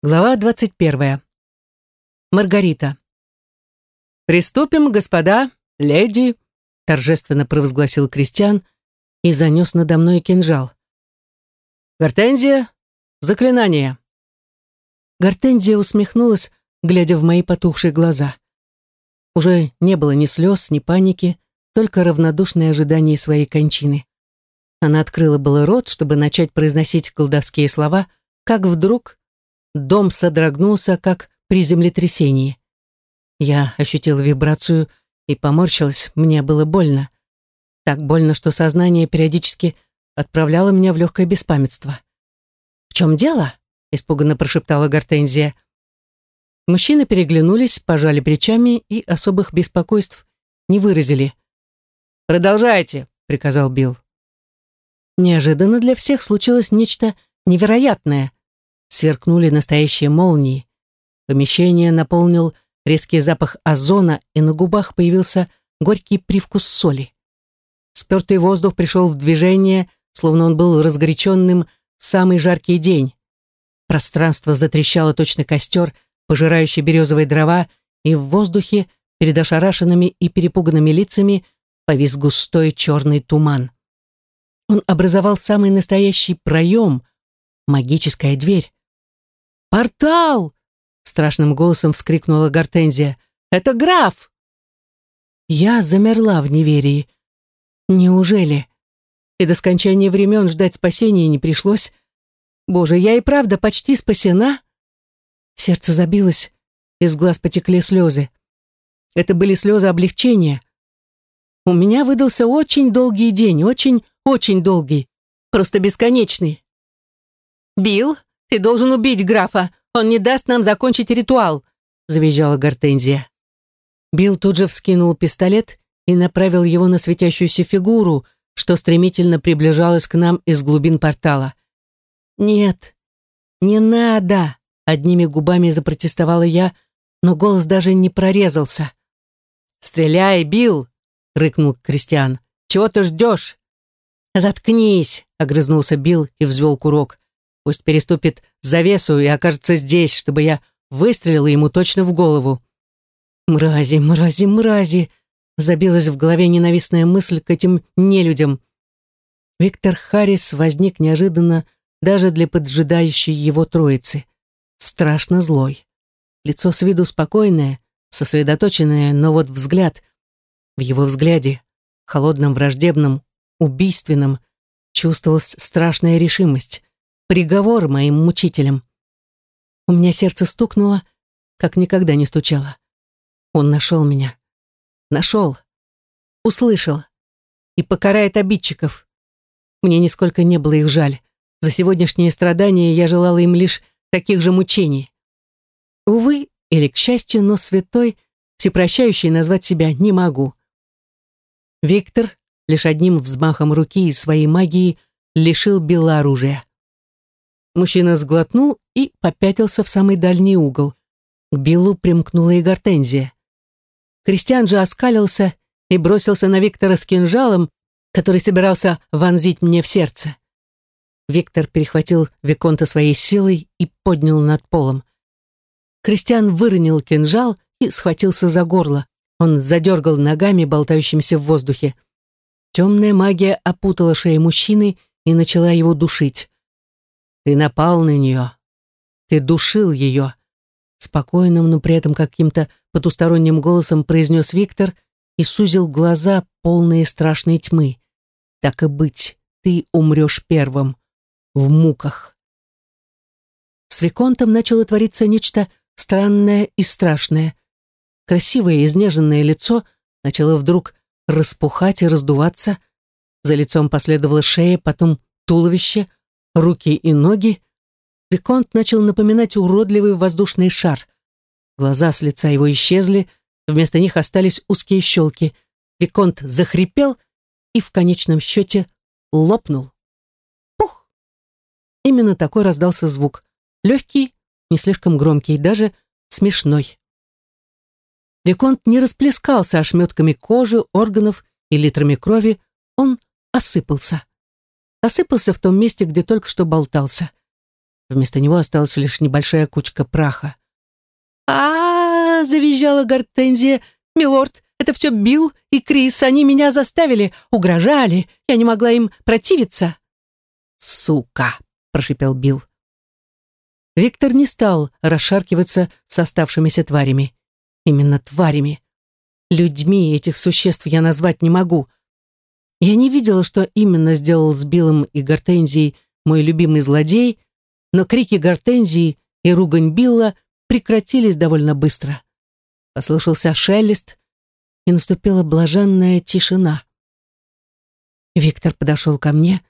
Глава 21. Маргарита. «Приступим, господа, леди», — торжественно провозгласил Кристиан и занес надо мной кинжал. «Гортензия, заклинание». Гортензия усмехнулась, глядя в мои потухшие глаза. Уже не было ни слез, ни паники, только равнодушное ожидание своей кончины. Она открыла было рот, чтобы начать произносить колдовские слова, как вдруг Дом содрогнулся, как при землетрясении. Я ощутила вибрацию и поморщилась, мне было больно. Так больно, что сознание периодически отправляло меня в легкое беспамятство. «В чем дело?» — испуганно прошептала Гортензия. Мужчины переглянулись, пожали плечами и особых беспокойств не выразили. «Продолжайте», — приказал Билл. Неожиданно для всех случилось нечто невероятное сверкнули настоящие молнии. Помещение наполнил резкий запах озона, и на губах появился горький привкус соли. Спертый воздух пришел в движение, словно он был разгоряченным в самый жаркий день. Пространство затрещало точно костер, пожирающий березовые дрова, и в воздухе перед ошарашенными и перепуганными лицами повис густой черный туман. Он образовал самый настоящий проем, магическая дверь. «Портал!» — страшным голосом вскрикнула Гортензия. «Это граф!» Я замерла в неверии. Неужели? И до скончания времен ждать спасения не пришлось. Боже, я и правда почти спасена. Сердце забилось, из глаз потекли слезы. Это были слезы облегчения. У меня выдался очень долгий день, очень-очень долгий, просто бесконечный. «Билл, ты должен убить графа. Он не даст нам закончить ритуал», — завизжала Гортензия. Билл тут же вскинул пистолет и направил его на светящуюся фигуру, что стремительно приближалась к нам из глубин портала. «Нет, не надо!» — одними губами запротестовала я, но голос даже не прорезался. «Стреляй, Билл!» — рыкнул Кристиан. «Чего ты ждешь?» «Заткнись!» — огрызнулся Билл и взвел курок. Пусть переступит завесу и окажется здесь, чтобы я выстрелила ему точно в голову. Мрази, мрази, мрази! Забилась в голове ненавистная мысль к этим нелюдям. Виктор Харрис возник неожиданно даже для поджидающей его троицы. Страшно злой. Лицо с виду спокойное, сосредоточенное, но вот взгляд. В его взгляде, холодном, враждебном, убийственном, чувствовалась страшная решимость приговор моим мучителям. У меня сердце стукнуло, как никогда не стучало. Он нашел меня. Нашел. Услышал. И покарает обидчиков. Мне нисколько не было их жаль. За сегодняшние страдания я желала им лишь таких же мучений. Увы, или к счастью, но святой, всепрощающий назвать себя не могу. Виктор лишь одним взмахом руки из своей магии лишил Билла оружия. Мужчина сглотнул и попятился в самый дальний угол. К Биллу примкнула и гортензия. Кристиан же оскалился и бросился на Виктора с кинжалом, который собирался вонзить мне в сердце. Виктор перехватил Виконта своей силой и поднял над полом. Кристиан выронил кинжал и схватился за горло. Он задергал ногами, болтающимися в воздухе. Темная магия опутала шею мужчины и начала его душить. Ты напал на нее. Ты душил ее. Спокойным, но при этом каким-то потусторонним голосом произнес Виктор и сузил глаза, полные страшной тьмы. Так и быть, ты умрешь первым. В муках. С Виконтом начало твориться нечто странное и страшное. Красивое изнеженное лицо начало вдруг распухать и раздуваться. За лицом последовала шея, потом туловище, руки и ноги, Виконт начал напоминать уродливый воздушный шар. Глаза с лица его исчезли, вместо них остались узкие щелки. Виконт захрипел и в конечном счете лопнул. Пух! Именно такой раздался звук. Легкий, не слишком громкий, даже смешной. Виконт не расплескался ошметками кожи, органов и литрами крови, он осыпался осыпался в том месте, где только что болтался. Вместо него осталась лишь небольшая кучка праха. а, -а, -а завизжала Гортензия. «Милорд, это все Билл и Крис. Они меня заставили, угрожали. Я не могла им противиться». «Сука!» — прошипел Билл. Виктор не стал расшаркиваться с оставшимися тварями. Именно тварями. Людьми этих существ я назвать не могу. Я не видела, что именно сделал с Биллом и Гортензией мой любимый злодей, но крики Гортензии и ругань Билла прекратились довольно быстро. Послышался шелест, и наступила блаженная тишина. Виктор подошел ко мне,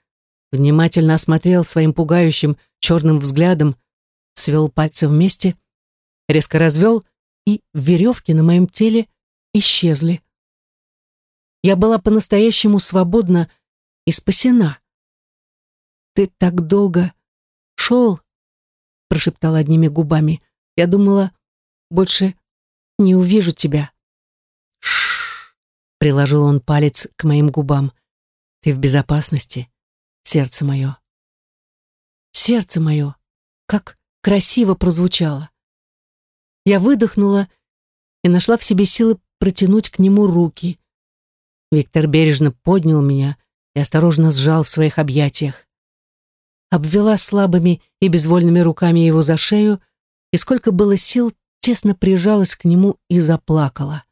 внимательно осмотрел своим пугающим черным взглядом, свел пальцы вместе, резко развел, и веревки на моем теле исчезли. Я была по-настоящему свободна и спасена. «Ты так долго шел?» прошептал одними губами. «Я думала, больше не увижу тебя». «Шш!» — приложил он палец к моим губам. «Ты в безопасности, сердце мое». «Сердце мое!» Как красиво прозвучало. Я выдохнула и нашла в себе силы протянуть к нему руки. Виктор бережно поднял меня и осторожно сжал в своих объятиях. Обвела слабыми и безвольными руками его за шею, и сколько было сил, тесно прижалась к нему и заплакала.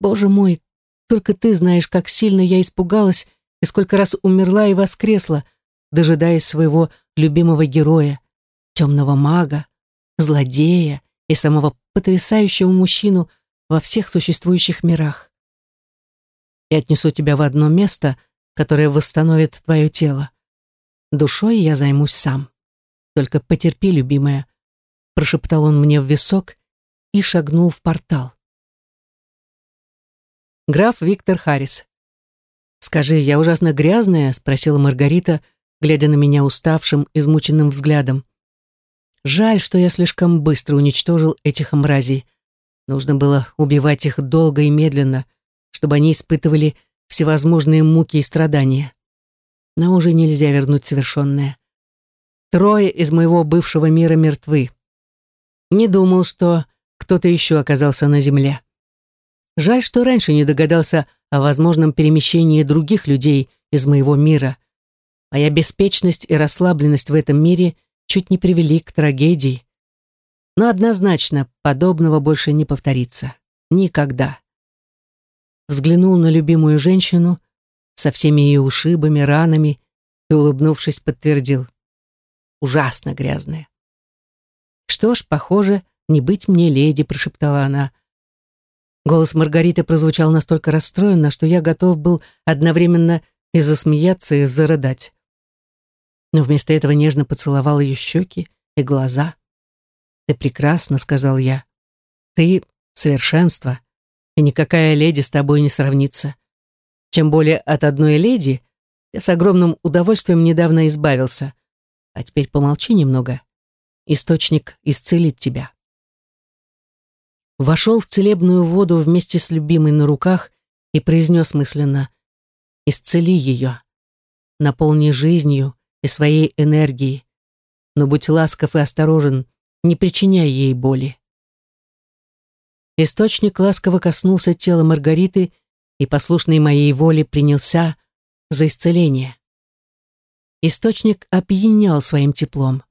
«Боже мой, только ты знаешь, как сильно я испугалась и сколько раз умерла и воскресла, дожидаясь своего любимого героя, темного мага, злодея и самого потрясающего мужчину во всех существующих мирах. И отнесу тебя в одно место, которое восстановит твое тело. Душой я займусь сам. Только потерпи, любимая, прошептал он мне в висок и шагнул в портал. Граф Виктор Харрис. «Скажи, я ужасно грязная?» — спросила Маргарита, глядя на меня уставшим, измученным взглядом. Жаль, что я слишком быстро уничтожил этих мразей. Нужно было убивать их долго и медленно, чтобы они испытывали всевозможные муки и страдания. Но уже нельзя вернуть совершенное. Трое из моего бывшего мира мертвы. Не думал, что кто-то еще оказался на земле. Жаль, что раньше не догадался о возможном перемещении других людей из моего мира. Моя беспечность и расслабленность в этом мире чуть не привели к трагедии. Но однозначно подобного больше не повторится. Никогда. Взглянул на любимую женщину со всеми ее ушибами, ранами и, улыбнувшись, подтвердил. Ужасно грязная. «Что ж, похоже, не быть мне леди», — прошептала она. Голос Маргариты прозвучал настолько расстроенно, что я готов был одновременно и засмеяться, и зарыдать но вместо этого нежно поцеловал ее щеки и глаза. «Ты прекрасна», — сказал я. «Ты — совершенство, и никакая леди с тобой не сравнится. Тем более от одной леди я с огромным удовольствием недавно избавился. А теперь помолчи немного. Источник исцелит тебя». Вошел в целебную воду вместе с любимой на руках и произнес мысленно «Исцели ее, наполни жизнью, и своей энергии. Но будь ласков и осторожен, не причиняй ей боли. Источник ласково коснулся тела Маргариты и, послушный моей воле, принялся за исцеление. Источник опьянял своим теплом,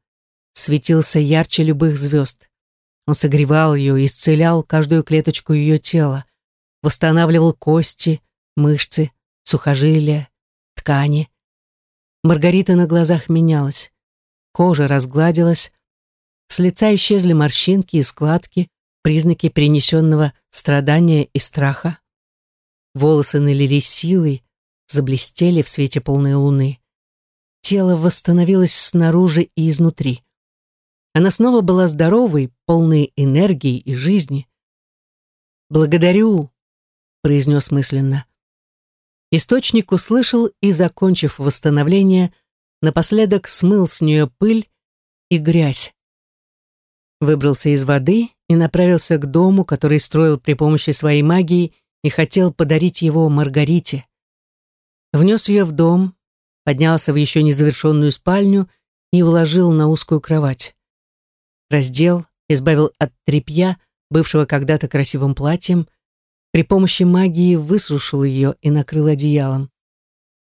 светился ярче любых звезд. Он согревал ее, исцелял каждую клеточку ее тела, восстанавливал кости, мышцы, сухожилия, ткани. Маргарита на глазах менялась. Кожа разгладилась, с лица исчезли морщинки и складки, признаки принесенного страдания и страха. Волосы налились силой, заблестели в свете полной луны. Тело восстановилось снаружи и изнутри. Она снова была здоровой, полной энергии и жизни. «Благодарю», — произнес мысленно. Источник услышал и, закончив восстановление, напоследок смыл с нее пыль и грязь. Выбрался из воды и направился к дому, который строил при помощи своей магии и хотел подарить его Маргарите. Внес ее в дом, поднялся в еще незавершенную спальню и уложил на узкую кровать. Раздел, избавил от тряпья, бывшего когда-то красивым платьем, при помощи магии высушил ее и накрыл одеялом.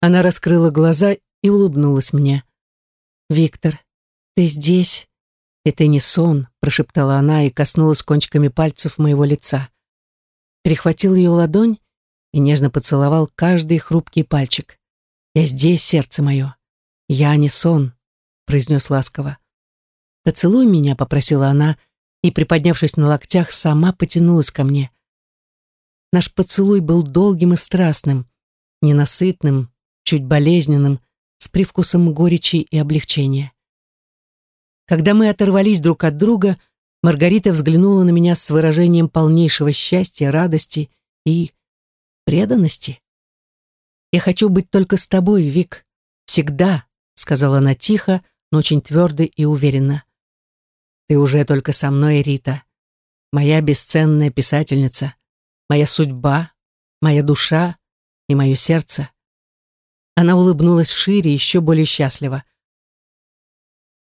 Она раскрыла глаза и улыбнулась мне. «Виктор, ты здесь?» «Это не сон», — прошептала она и коснулась кончиками пальцев моего лица. Перехватил ее ладонь и нежно поцеловал каждый хрупкий пальчик. «Я здесь, сердце мое. Я не сон», — произнес ласково. «Поцелуй меня», — попросила она, и, приподнявшись на локтях, сама потянулась ко мне. Наш поцелуй был долгим и страстным, ненасытным, чуть болезненным, с привкусом горечи и облегчения. Когда мы оторвались друг от друга, Маргарита взглянула на меня с выражением полнейшего счастья, радости и преданности. «Я хочу быть только с тобой, Вик. Всегда», — сказала она тихо, но очень твердо и уверенно. «Ты уже только со мной, Рита. Моя бесценная писательница, моя судьба, моя душа и мое сердце». Она улыбнулась шире, еще более счастливо.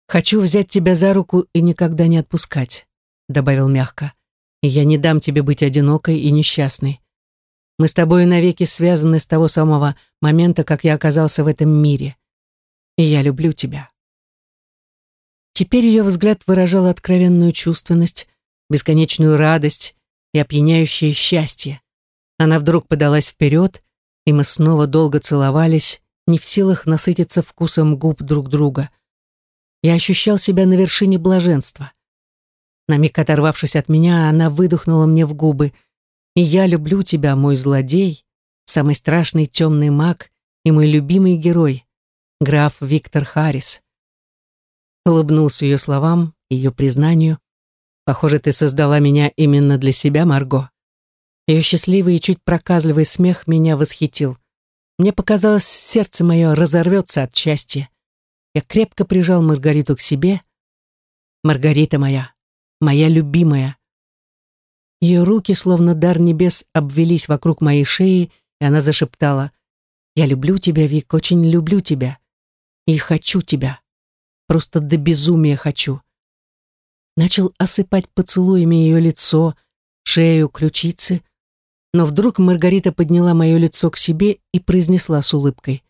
«Хочу взять тебя за руку и никогда не отпускать», — добавил мягко. «И я не дам тебе быть одинокой и несчастной. Мы с тобой навеки связаны с того самого момента, как я оказался в этом мире. И я люблю тебя». Теперь ее взгляд выражал откровенную чувственность, бесконечную радость и опьяняющее счастье. Она вдруг подалась вперед, и мы снова долго целовались, не в силах насытиться вкусом губ друг друга. Я ощущал себя на вершине блаженства. На миг оторвавшись от меня, она выдохнула мне в губы. «И я люблю тебя, мой злодей, самый страшный темный маг и мой любимый герой, граф Виктор Харрис». Улыбнулся ее словам, ее признанию. «Похоже, ты создала меня именно для себя, Марго». Ее счастливый и чуть проказливый смех меня восхитил. Мне показалось, сердце мое разорвется от счастья. Я крепко прижал Маргариту к себе. Маргарита моя, моя любимая. Ее руки, словно дар небес, обвелись вокруг моей шеи, и она зашептала, «Я люблю тебя, Вик, очень люблю тебя. И хочу тебя. Просто до безумия хочу». Начал осыпать поцелуями ее лицо, шею, ключицы, но вдруг Маргарита подняла мое лицо к себе и произнесла с улыбкой,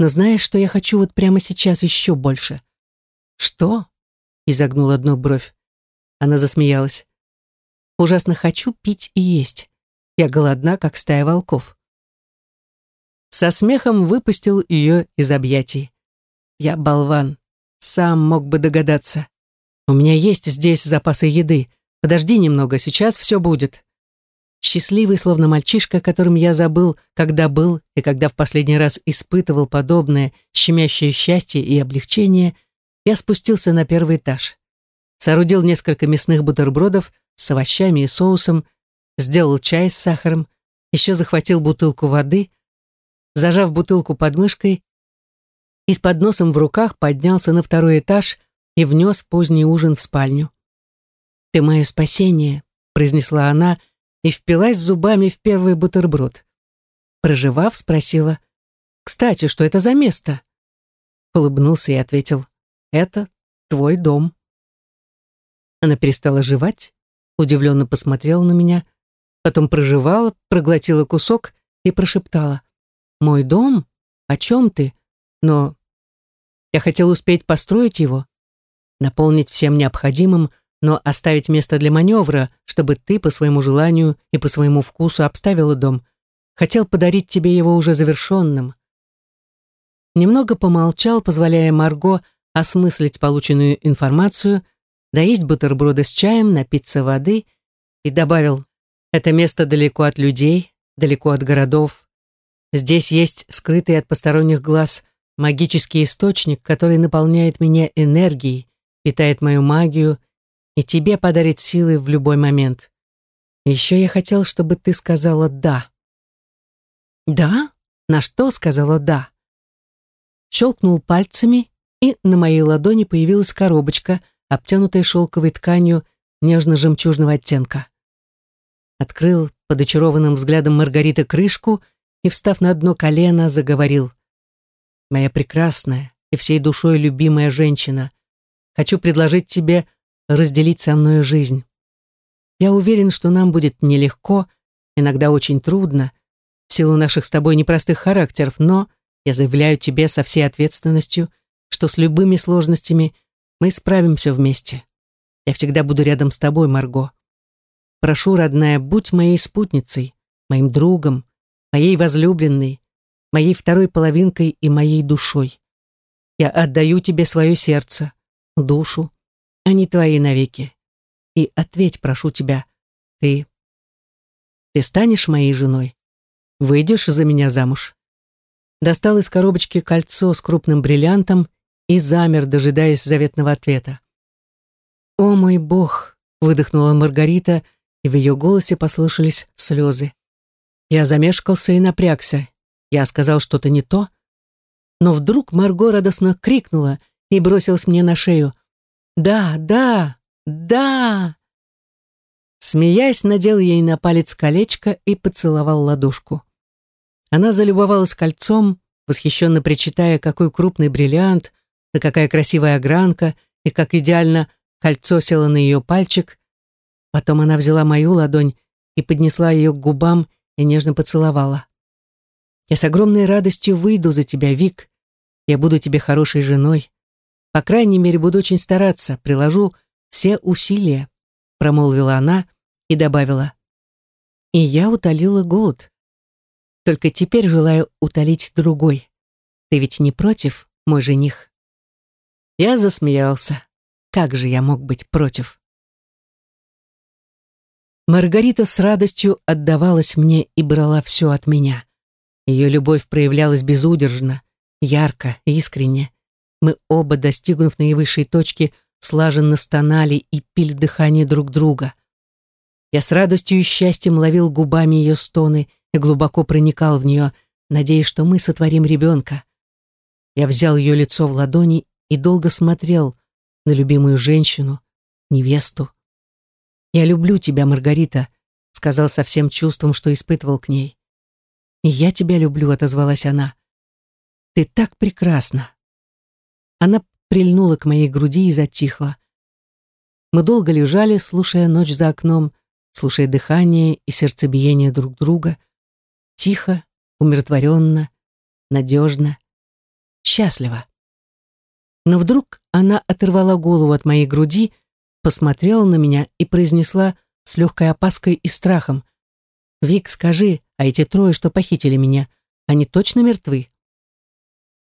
но знаешь, что я хочу вот прямо сейчас еще больше?» «Что?» — изогнул одну бровь. Она засмеялась. «Ужасно хочу пить и есть. Я голодна, как стая волков». Со смехом выпустил ее из объятий. «Я болван. Сам мог бы догадаться. У меня есть здесь запасы еды. Подожди немного, сейчас все будет». Счастливый, словно мальчишка, которым я забыл, когда был и когда в последний раз испытывал подобное щемящее счастье и облегчение, я спустился на первый этаж. Соорудил несколько мясных бутербродов с овощами и соусом, сделал чай с сахаром, еще захватил бутылку воды, зажав бутылку под мышкой и с подносом в руках поднялся на второй этаж и внес поздний ужин в спальню. «Ты мое спасение», — произнесла она, — и впилась зубами в первый бутерброд. Проживав, спросила, «Кстати, что это за место?» Улыбнулся и ответил, «Это твой дом». Она перестала жевать, удивленно посмотрела на меня, потом проживала, проглотила кусок и прошептала, «Мой дом? О чем ты? Но я хотел успеть построить его, наполнить всем необходимым, но оставить место для маневра, чтобы ты по своему желанию и по своему вкусу обставила дом. Хотел подарить тебе его уже завершенным. Немного помолчал, позволяя Марго осмыслить полученную информацию, доесть бутерброды с чаем, напиться воды и добавил, это место далеко от людей, далеко от городов. Здесь есть скрытый от посторонних глаз магический источник, который наполняет меня энергией, питает мою магию и тебе подарит силы в любой момент. Еще я хотел, чтобы ты сказала «да». «Да?» На что сказала «да». Щелкнул пальцами, и на моей ладони появилась коробочка, обтянутая шелковой тканью нежно-жемчужного оттенка. Открыл под очарованным взглядом Маргарита крышку и, встав на одно колено, заговорил. «Моя прекрасная, и всей душой любимая женщина. Хочу предложить тебе разделить со мной жизнь. Я уверен, что нам будет нелегко, иногда очень трудно, в силу наших с тобой непростых характеров, но я заявляю тебе со всей ответственностью, что с любыми сложностями мы справимся вместе. Я всегда буду рядом с тобой, Марго. Прошу, родная, будь моей спутницей, моим другом, моей возлюбленной, моей второй половинкой и моей душой. Я отдаю тебе свое сердце, душу, а не твои навеки. И ответь, прошу тебя, ты... Ты станешь моей женой? Выйдешь за меня замуж?» Достал из коробочки кольцо с крупным бриллиантом и замер, дожидаясь заветного ответа. «О мой бог!» — выдохнула Маргарита, и в ее голосе послышались слезы. Я замешкался и напрягся. Я сказал что-то не то, но вдруг Марго радостно крикнула и бросилась мне на шею. «Да, да, да!» Смеясь, надел ей на палец колечко и поцеловал ладошку. Она залюбовалась кольцом, восхищенно причитая, какой крупный бриллиант, да какая красивая огранка, и как идеально кольцо село на ее пальчик. Потом она взяла мою ладонь и поднесла ее к губам и нежно поцеловала. «Я с огромной радостью выйду за тебя, Вик. Я буду тебе хорошей женой. По крайней мере, буду очень стараться, приложу все усилия», промолвила она и добавила. «И я утолила голод. Только теперь желаю утолить другой. Ты ведь не против, мой жених?» Я засмеялся. Как же я мог быть против? Маргарита с радостью отдавалась мне и брала все от меня. Ее любовь проявлялась безудержно, ярко, искренне. Мы оба, достигнув наивысшей точки, слаженно стонали и пили дыхание друг друга. Я с радостью и счастьем ловил губами ее стоны и глубоко проникал в нее, надеясь, что мы сотворим ребенка. Я взял ее лицо в ладони и долго смотрел на любимую женщину, невесту. «Я люблю тебя, Маргарита», — сказал со всем чувством, что испытывал к ней. «И я тебя люблю», — отозвалась она. «Ты так прекрасна». Она прильнула к моей груди и затихла. Мы долго лежали, слушая ночь за окном, слушая дыхание и сердцебиение друг друга. Тихо, умиротворенно, надежно, счастливо. Но вдруг она оторвала голову от моей груди, посмотрела на меня и произнесла с легкой опаской и страхом. «Вик, скажи, а эти трое, что похитили меня, они точно мертвы?»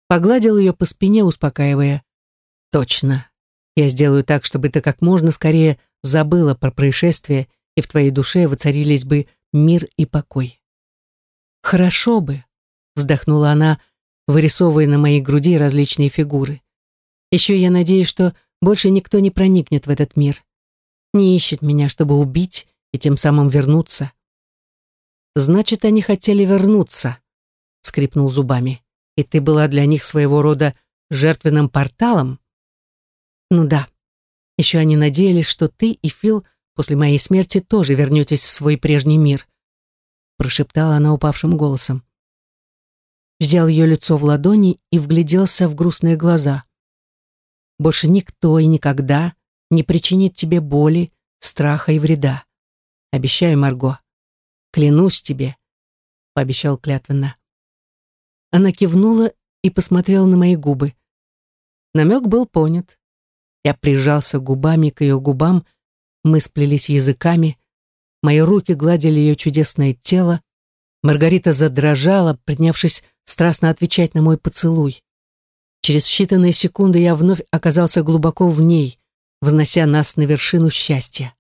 Погладил ее по спине, успокаивая. «Точно. Я сделаю так, чтобы ты как можно скорее забыла про происшествие, и в твоей душе воцарились бы мир и покой». «Хорошо бы», — вздохнула она, вырисовывая на моей груди различные фигуры. Еще я надеюсь, что больше никто не проникнет в этот мир. Не ищет меня, чтобы убить и тем самым вернуться. Значит, они хотели вернуться, скрипнул зубами. И ты была для них своего рода жертвенным порталом? Ну да. Еще они надеялись, что ты и Фил после моей смерти тоже вернетесь в свой прежний мир. Прошептала она упавшим голосом. Взял ее лицо в ладони и вгляделся в грустные глаза. Больше никто и никогда не причинит тебе боли, страха и вреда. Обещаю, Марго. Клянусь тебе, пообещал клятвенно. Она кивнула и посмотрела на мои губы. Намек был понят. Я прижался губами к ее губам, мы сплелись языками, мои руки гладили ее чудесное тело, Маргарита задрожала, принявшись страстно отвечать на мой поцелуй. Через считанные секунды я вновь оказался глубоко в ней, вознося нас на вершину счастья.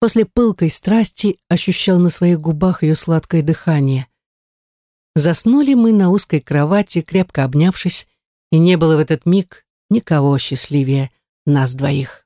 После пылкой страсти ощущал на своих губах ее сладкое дыхание. Заснули мы на узкой кровати, крепко обнявшись, и не было в этот миг никого счастливее нас двоих.